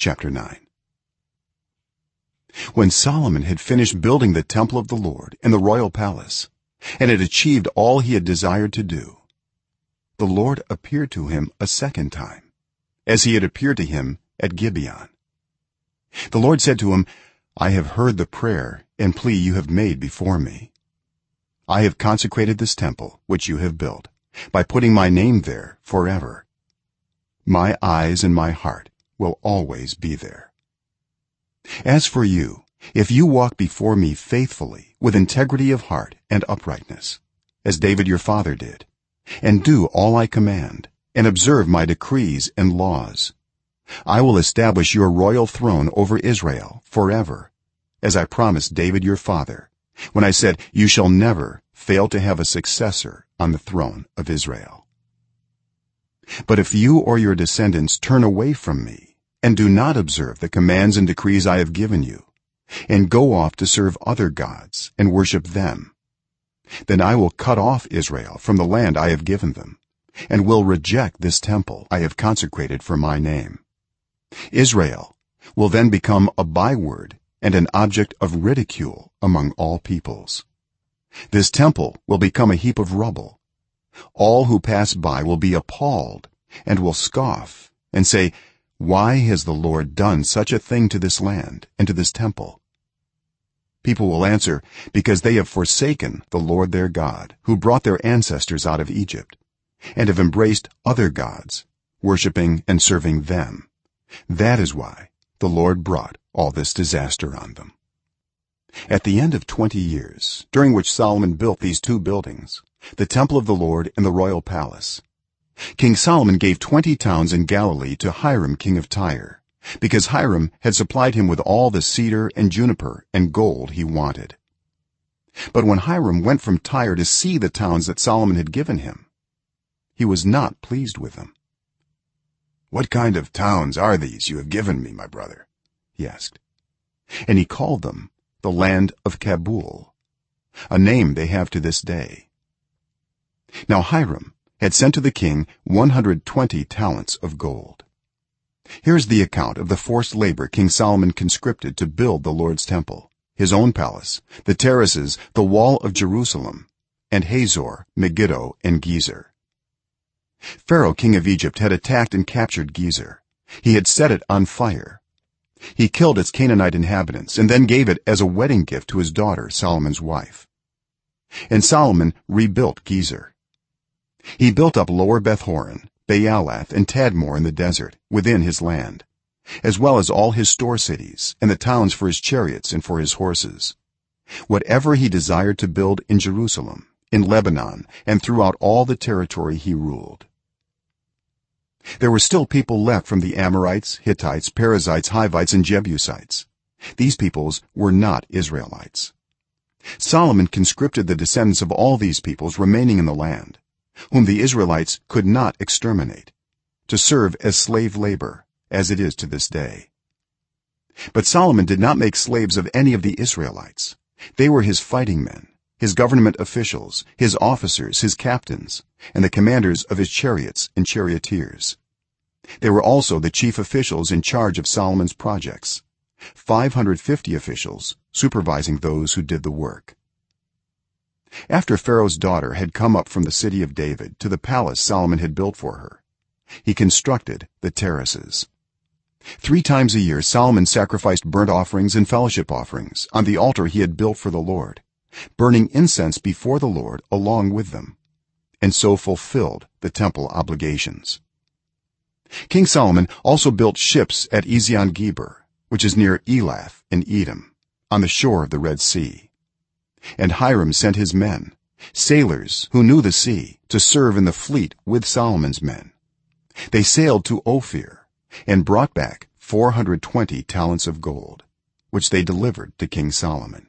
chapter 9 when solomon had finished building the temple of the lord and the royal palace and had achieved all he had desired to do the lord appeared to him a second time as he had appeared to him at gibeon. The lord said to him i have heard the prayer and plea you have made before me. I have consecrated this temple which you have built by putting my name there forever. My eyes and my heart will always be there. As for you if you walk before me faithfully with integrity of heart and uprightness as david your father did and do all i command and observe my decrees and laws i will establish your royal throne over israel forever as i promised david your father when i said you shall never fail to have a successor on the throne of israel. But if you or your descendants turn away from me and do not observe the commands and decrees i have given you and go off to serve other gods and worship them. Then i will cut off israel from the land i have given them and will reject this temple i have consecrated for my name. Israel will then become a byword and an object of ridicule among all peoples. This temple will become a heap of rubble. All who pass by will be appalled and will scoff and say why has the lord done such a thing to this land and to this temple? People will answer because they have forsaken the lord their god who brought their ancestors out of egypt and have embraced other gods worshipping and serving them. That is why the lord brought all this disaster on them. At the end of 20 years during which solomon built these two buildings the temple of the lord and the royal palace king solomon gave 20 towns in galilee to hiram king of tyre because hiram had supplied him with all the cedar and juniper and gold he wanted. But when hiram went from tyre to see the towns that solomon had given him he was not pleased with them. What kind of towns are these you have given me my brother? he asked. And he called them the land of cabul a name they have to this day. Now hiram had sent to the king 120 talents of gold. Here is the account of the forced labor king solomon conscripted to build the lord's temple his own palace the terraces the wall of jerusalem and hazor megiddo and gezer. Pharaoh king of egypt had attacked and captured gezer. He had set it on fire. He killed its canaanite inhabitants and then gave it as a wedding gift to his daughter solomon's wife. And solomon rebuilt gezer he built up lower bethhoron baalath and tadmor in the desert within his land as well as all his store cities and the towns for his chariots and for his horses. Whatever he desired to build in jerusalem in lebanon and throughout all the territory he ruled. There were still people left from the amorites hittites perizzites hivites and jebusites. These peoples were not israelites. Solomon conscripted the descendants of all these peoples remaining in the land whom the israelites could not exterminate to serve as slave labor as it is to this day. But solomon did not make slaves of any of the israelites. They were his fighting men his government officials his officers his captains and the commanders of his chariots and charioteers. They were also the chief officials in charge of solomon's projects 550 officials supervising those who did the work after pharaoh's daughter had come up from the city of david to the palace solomon had built for her he constructed the terraces. 3 times a year solomon sacrificed burnt offerings and fellowship offerings on the altar he had built for the lord burning incense before the lord along with them and so fulfilled the temple obligations. King solomon also built ships at ezion-geber which is near elath in edom on the shore of the red sea and hiram sent his men sailors who knew the sea to serve in the fleet with solomon's men. They sailed to ophir and brought back 420 talents of gold which they delivered to king solomon